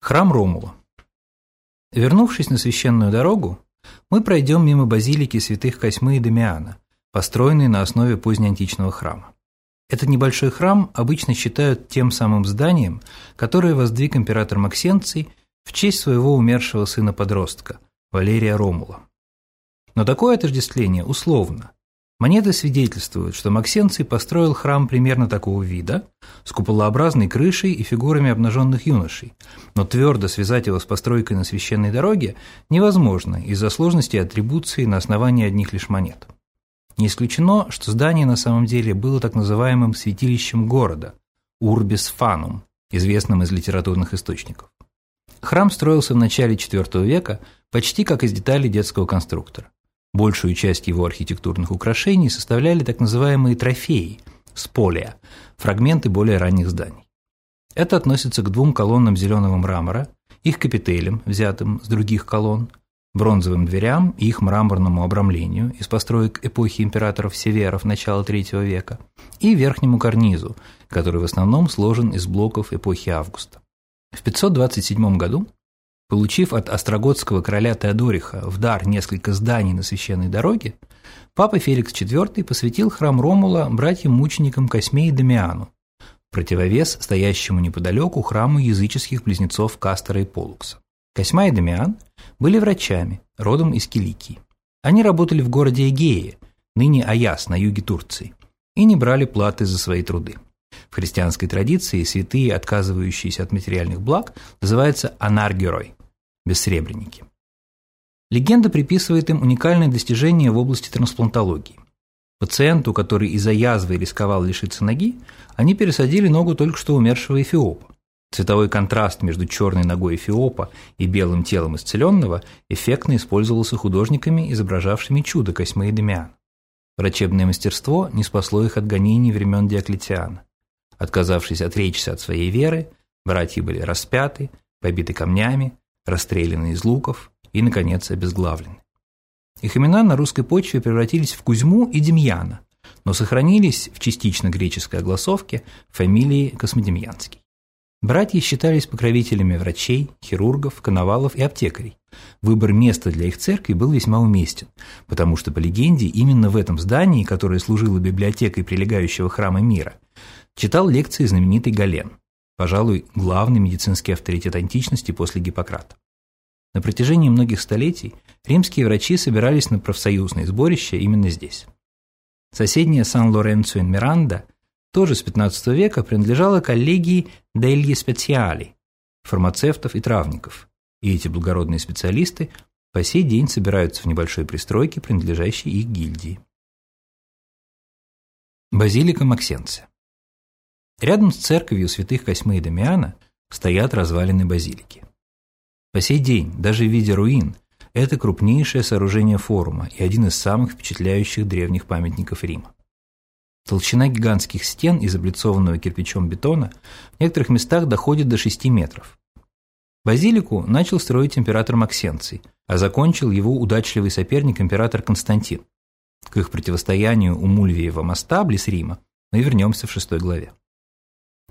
Храм Ромула. Вернувшись на священную дорогу, мы пройдем мимо базилики святых Косьмы и Дамиана, построенной на основе позднеантичного храма. Этот небольшой храм обычно считают тем самым зданием, которое воздвиг император Максенций в честь своего умершего сына-подростка, Валерия Ромула. Но такое отождествление условно. Монеты свидетельствуют, что Максенций построил храм примерно такого вида, с куполообразной крышей и фигурами обнаженных юношей, но твердо связать его с постройкой на священной дороге невозможно из-за сложности атрибуции на основании одних лишь монет. Не исключено, что здание на самом деле было так называемым святилищем города – Урбис Фанум, известным из литературных источников. Храм строился в начале IV века почти как из деталей детского конструктора. Большую часть его архитектурных украшений составляли так называемые трофеи – сполия, фрагменты более ранних зданий. Это относится к двум колоннам зеленого мрамора, их капителям, взятым с других колонн, бронзовым дверям и их мраморному обрамлению из построек эпохи императоров Северов начала III века и верхнему карнизу, который в основном сложен из блоков эпохи Августа. В 527 году Получив от остроготского короля Теодориха в дар несколько зданий на священной дороге, папа Феликс IV посвятил храм Ромула братьям-мученикам Косме и Дамиану, противовес стоящему неподалеку храму языческих близнецов Кастера и Полукса. Косьма и Дамиан были врачами, родом из Киликии. Они работали в городе Эгее, ныне Аяс, на юге Турции, и не брали платы за свои труды. В христианской традиции святые, отказывающиеся от материальных благ, называются анаргерой бессребреники. Легенда приписывает им уникальное достижение в области трансплантологии. Пациенту, который из-за язвы рисковал лишиться ноги, они пересадили ногу только что умершего эфиопа. Цветовой контраст между черной ногой эфиопа и белым телом исцеленного эффектно использовался художниками, изображавшими чудо Косьмы и Демиана. Врачебное мастерство не спасло их от гонений времен Диоклетиана. Отказавшись отречься от своей веры, братья были распяты, побиты камнями, расстреляны из луков и, наконец, обезглавлены. Их имена на русской почве превратились в Кузьму и Демьяна, но сохранились в частично греческой огласовке фамилии Космодемьянский. Братья считались покровителями врачей, хирургов, коновалов и аптекарей. Выбор места для их церкви был весьма уместен, потому что, по легенде, именно в этом здании, которое служило библиотекой прилегающего храма мира, читал лекции знаменитый Гален пожалуй, главный медицинский авторитет античности после Гиппократа. На протяжении многих столетий римские врачи собирались на профсоюзные сборища именно здесь. Соседняя Сан-Лоренцо-ин-Миранда тоже с XV века принадлежала коллегии Дельги Специали, фармацевтов и травников, и эти благородные специалисты по сей день собираются в небольшой пристройке, принадлежащей их гильдии. Базилика Максенция Рядом с церковью святых Косьмы и Дамиана стоят развалины базилики. По сей день, даже в виде руин, это крупнейшее сооружение форума и один из самых впечатляющих древних памятников Рима. Толщина гигантских стен из облицованного кирпичом бетона в некоторых местах доходит до 6 метров. Базилику начал строить император Максенций, а закончил его удачливый соперник император Константин. К их противостоянию у Мульвиева моста близ Рима мы вернемся в шестой главе.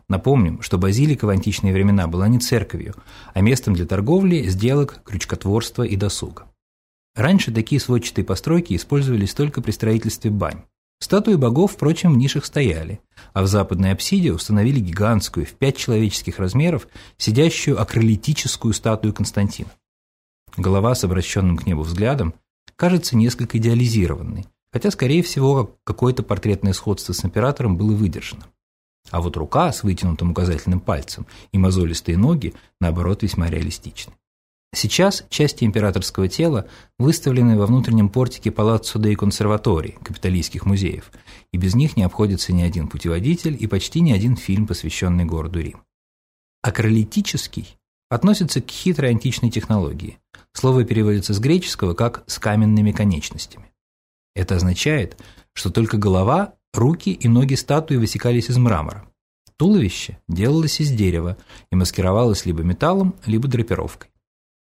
Напомним, что базилика в античные времена была не церковью, а местом для торговли, сделок, крючкотворства и досуга. Раньше такие сводчатые постройки использовались только при строительстве бань. Статуи богов, впрочем, в нишах стояли, а в западной апсиде установили гигантскую, в пять человеческих размеров, сидящую акролитическую статую Константина. Голова с обращенным к небу взглядом кажется несколько идеализированной, хотя, скорее всего, какое-то портретное сходство с императором было выдержано. А вот рука с вытянутым указательным пальцем и мозолистые ноги, наоборот, весьма реалистичны. Сейчас части императорского тела выставлены во внутреннем портике Палаццо дей Консерватории, капиталистских музеев, и без них не обходится ни один путеводитель и почти ни один фильм, посвященный городу Рим. Акролитический относится к хитрой античной технологии. Слово переводится с греческого как «с каменными конечностями». Это означает, что только голова Руки и ноги статуи высекались из мрамора. Туловище делалось из дерева и маскировалось либо металлом, либо драпировкой.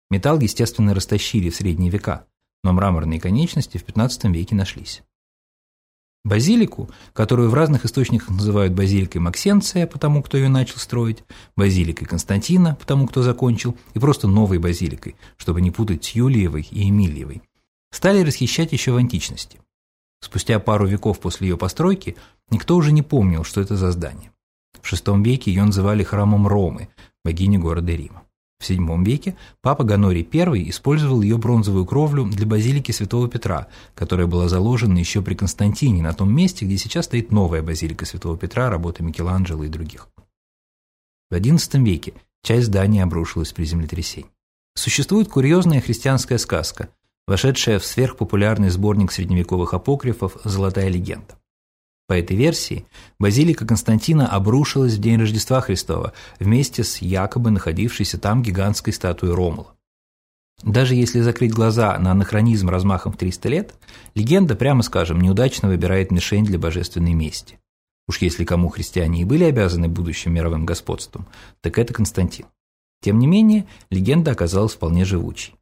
Металл, естественно, растащили в средние века, но мраморные конечности в XV веке нашлись. Базилику, которую в разных источниках называют базиликой Максенция, потому кто ее начал строить, базиликой Константина, потому кто закончил, и просто новой базиликой, чтобы не путать с Юлиевой и Эмильевой, стали расхищать еще в античности. Спустя пару веков после ее постройки никто уже не помнил, что это за здание. В VI веке ее называли храмом Ромы, богини города Рима. В VII веке папа Ганорий I использовал ее бронзовую кровлю для базилики Святого Петра, которая была заложена еще при Константине, на том месте, где сейчас стоит новая базилика Святого Петра, работы Микеланджело и других. В XI веке часть здания обрушилась при землетрясении. Существует курьезная христианская сказка, вошедшая в сверхпопулярный сборник средневековых апокрифов «Золотая легенда». По этой версии, базилика Константина обрушилась в день Рождества Христова вместе с якобы находившейся там гигантской статуей Ромула. Даже если закрыть глаза на анахронизм размахом в 300 лет, легенда, прямо скажем, неудачно выбирает мишень для божественной мести. Уж если кому христиане и были обязаны будущим мировым господством, так это Константин. Тем не менее, легенда оказалась вполне живучей.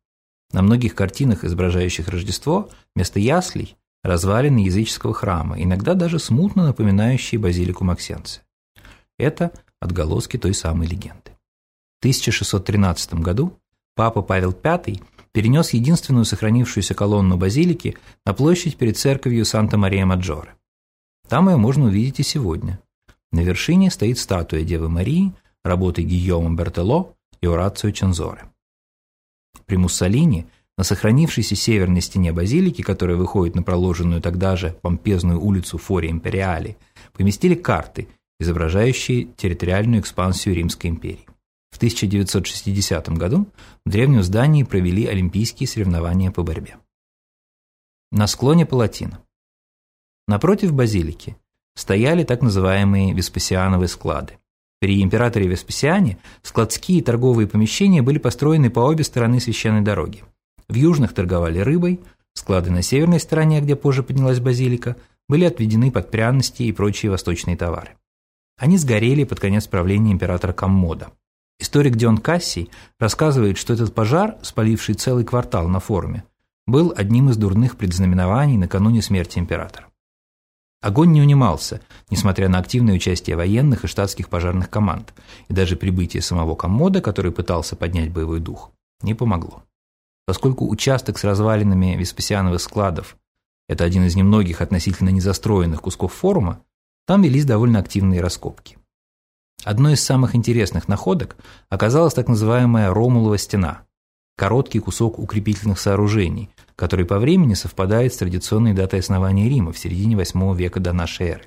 На многих картинах, изображающих Рождество, вместо яслей развалины языческого храма, иногда даже смутно напоминающие базилику Максенция. Это отголоски той самой легенды. В 1613 году папа Павел V перенес единственную сохранившуюся колонну базилики на площадь перед церковью Санта-Мария-Маджоре. Там ее можно увидеть и сегодня. На вершине стоит статуя Девы Марии, работы Гийома Бертело и Орацио Чензоре. При Муссолини – на сохранившейся северной стене базилики, которая выходит на проложенную тогда же помпезную улицу Фори Империали, поместили карты, изображающие территориальную экспансию Римской империи. В 1960 году в древнем здании провели олимпийские соревнования по борьбе. На склоне Палатина. Напротив базилики стояли так называемые Веспасиановые склады. При императоре Веспасиане складские и торговые помещения были построены по обе стороны священной дороги. В южных торговали рыбой, склады на северной стороне, где позже поднялась базилика, были отведены под пряности и прочие восточные товары. Они сгорели под конец правления императора Коммода. Историк Дион Кассий рассказывает, что этот пожар, спаливший целый квартал на форуме, был одним из дурных предзнаменований накануне смерти императора. Огонь не унимался, несмотря на активное участие военных и штатских пожарных команд, и даже прибытие самого Коммода, который пытался поднять боевой дух, не помогло. Поскольку участок с развалинами Веспасиановых складов – это один из немногих относительно незастроенных кусков форума, там велись довольно активные раскопки. Одной из самых интересных находок оказалась так называемая Ромулова стена – короткий кусок укрепительных сооружений, который по времени совпадает с традиционной датой основания Рима в середине VIII века до нашей эры.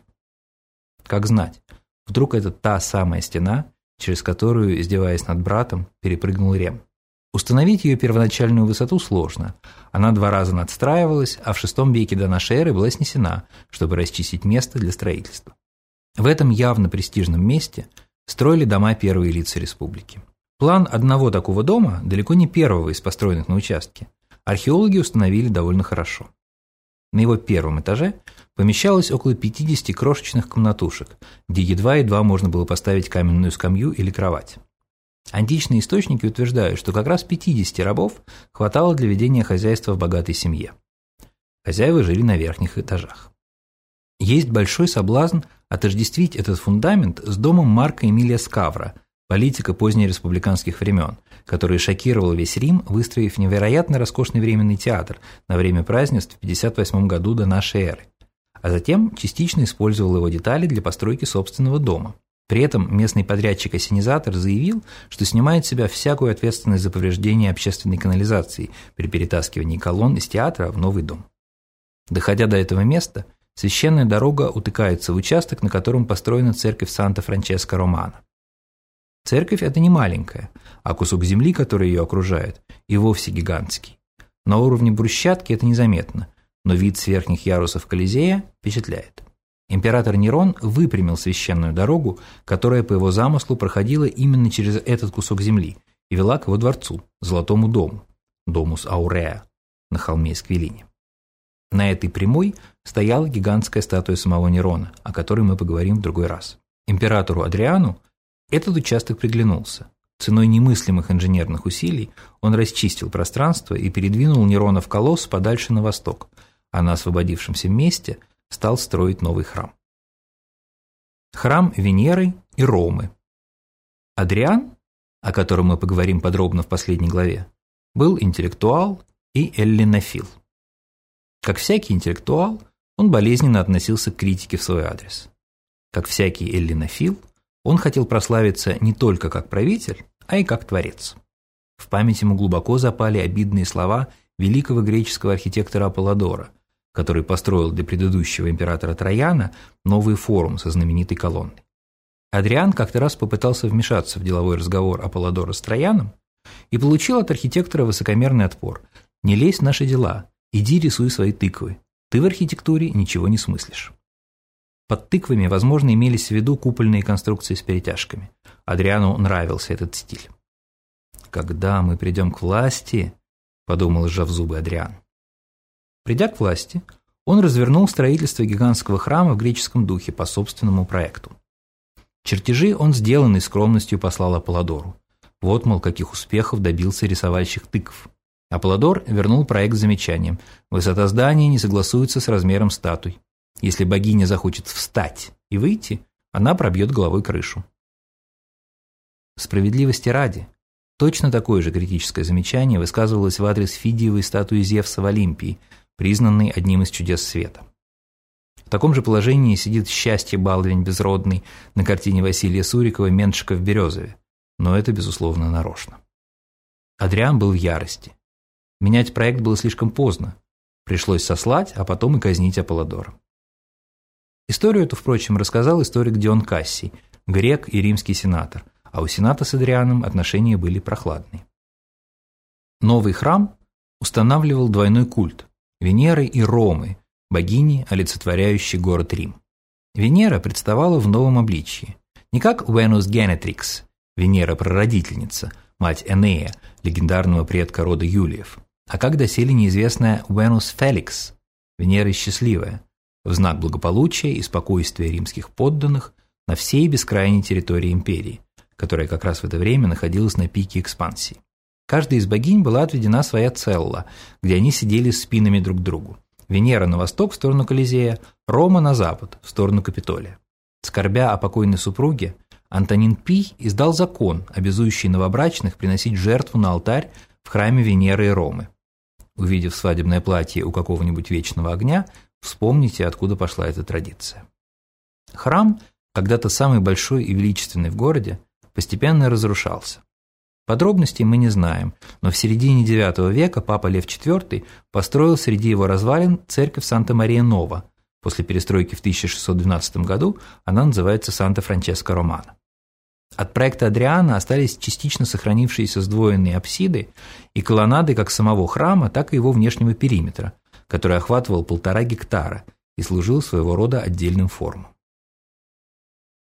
Как знать, вдруг это та самая стена, через которую, издеваясь над братом, перепрыгнул Рем. Установить ее первоначальную высоту сложно. Она два раза надстраивалась, а в VI веке до нашей эры была снесена, чтобы расчистить место для строительства. В этом явно престижном месте строили дома первые лица республики. План одного такого дома, далеко не первого из построенных на участке, археологи установили довольно хорошо. На его первом этаже помещалось около 50 крошечных комнатушек, где едва-едва можно было поставить каменную скамью или кровать. Античные источники утверждают, что как раз 50 рабов хватало для ведения хозяйства в богатой семье. Хозяева жили на верхних этажах. Есть большой соблазн отождествить этот фундамент с домом Марка Эмилия Скавра, политика позднереспубликанских времен, который шокировал весь Рим, выстроив невероятно роскошный временный театр на время празднеств в 58 году до нашей эры, а затем частично использовал его детали для постройки собственного дома. При этом местный подрядчик-осенизатор заявил, что снимает с себя всякую ответственность за повреждение общественной канализации при перетаскивании колонн из театра в новый дом. Доходя до этого места, священная дорога утыкается в участок, на котором построена церковь Санта-Франческо-Романо. Церковь эта не маленькая, а кусок земли, который ее окружает, и вовсе гигантский. На уровне брусчатки это незаметно, но вид с верхних ярусов Колизея впечатляет. Император Нерон выпрямил священную дорогу, которая по его замыслу проходила именно через этот кусок земли и вела к его дворцу, Золотому дому, Домус Ауреа, на холме Сквилине. На этой прямой стояла гигантская статуя самого Нерона, о которой мы поговорим в другой раз. Императору Адриану этот участок приглянулся. Ценой немыслимых инженерных усилий он расчистил пространство и передвинул Нерона в колосс подальше на восток, а на освободившемся месте – стал строить новый храм. Храм Венеры и Ромы. Адриан, о котором мы поговорим подробно в последней главе, был интеллектуал и эллинофил. Как всякий интеллектуал, он болезненно относился к критике в свой адрес. Как всякий эллинофил, он хотел прославиться не только как правитель, а и как творец. В память ему глубоко запали обидные слова великого греческого архитектора Аполлодора, который построил для предыдущего императора Трояна новый форум со знаменитой колонной. Адриан как-то раз попытался вмешаться в деловой разговор Аполлодора с Трояном и получил от архитектора высокомерный отпор. «Не лезь в наши дела, иди рисуй свои тыквы. Ты в архитектуре ничего не смыслишь». Под тыквами, возможно, имелись в виду купольные конструкции с перетяжками. Адриану нравился этот стиль. «Когда мы придем к власти», – подумал, сжав зубы Адриан. Придя к власти, он развернул строительство гигантского храма в греческом духе по собственному проекту. Чертежи он сделанный скромностью послал Аполлодору. Вот, мол, каких успехов добился рисовальщик тыкв. Аполлодор вернул проект с замечанием. Высота здания не согласуется с размером статуй. Если богиня захочет встать и выйти, она пробьет головой крышу. Справедливости ради, точно такое же критическое замечание высказывалось в адрес Фидиевой статуи Зевса в Олимпии, признанной одним из чудес света. В таком же положении сидит счастье Балдвин безродный на картине Василия Сурикова «Меншика в Березове», но это, безусловно, нарочно. Адриан был в ярости. Менять проект было слишком поздно. Пришлось сослать, а потом и казнить Аполлодора. Историю эту, впрочем, рассказал историк Дион Кассий, грек и римский сенатор, а у сената с Адрианом отношения были прохладные. Новый храм устанавливал двойной культ – Венеры и Ромы, богини, олицетворяющей город Рим. Венера представала в новом обличии, не как Venus Genetrix, Венера-прародительница, мать Энея, легендарного предка рода Юлиев, а как доселе неизвестная Venus Felix, Венера счастливая, в знак благополучия и спокойствия римских подданных на всей бескрайней территории империи, которая как раз в это время находилась на пике экспансии. Каждой из богинь была отведена своя целла, где они сидели спинами друг к другу. Венера на восток в сторону Колизея, Рома на запад в сторону Капитолия. Скорбя о покойной супруге, Антонин Пий издал закон, обязующий новобрачных приносить жертву на алтарь в храме Венеры и Ромы. Увидев свадебное платье у какого-нибудь вечного огня, вспомните, откуда пошла эта традиция. Храм, когда-то самый большой и величественный в городе, постепенно разрушался. Подробностей мы не знаем, но в середине IX века папа Лев IV построил среди его развалин церковь Санта-Мария-Нова. После перестройки в 1612 году она называется Санта-Франческо-Романа. От проекта Адриана остались частично сохранившиеся сдвоенные апсиды и колоннады как самого храма, так и его внешнего периметра, который охватывал полтора гектара и служил своего рода отдельным форумом.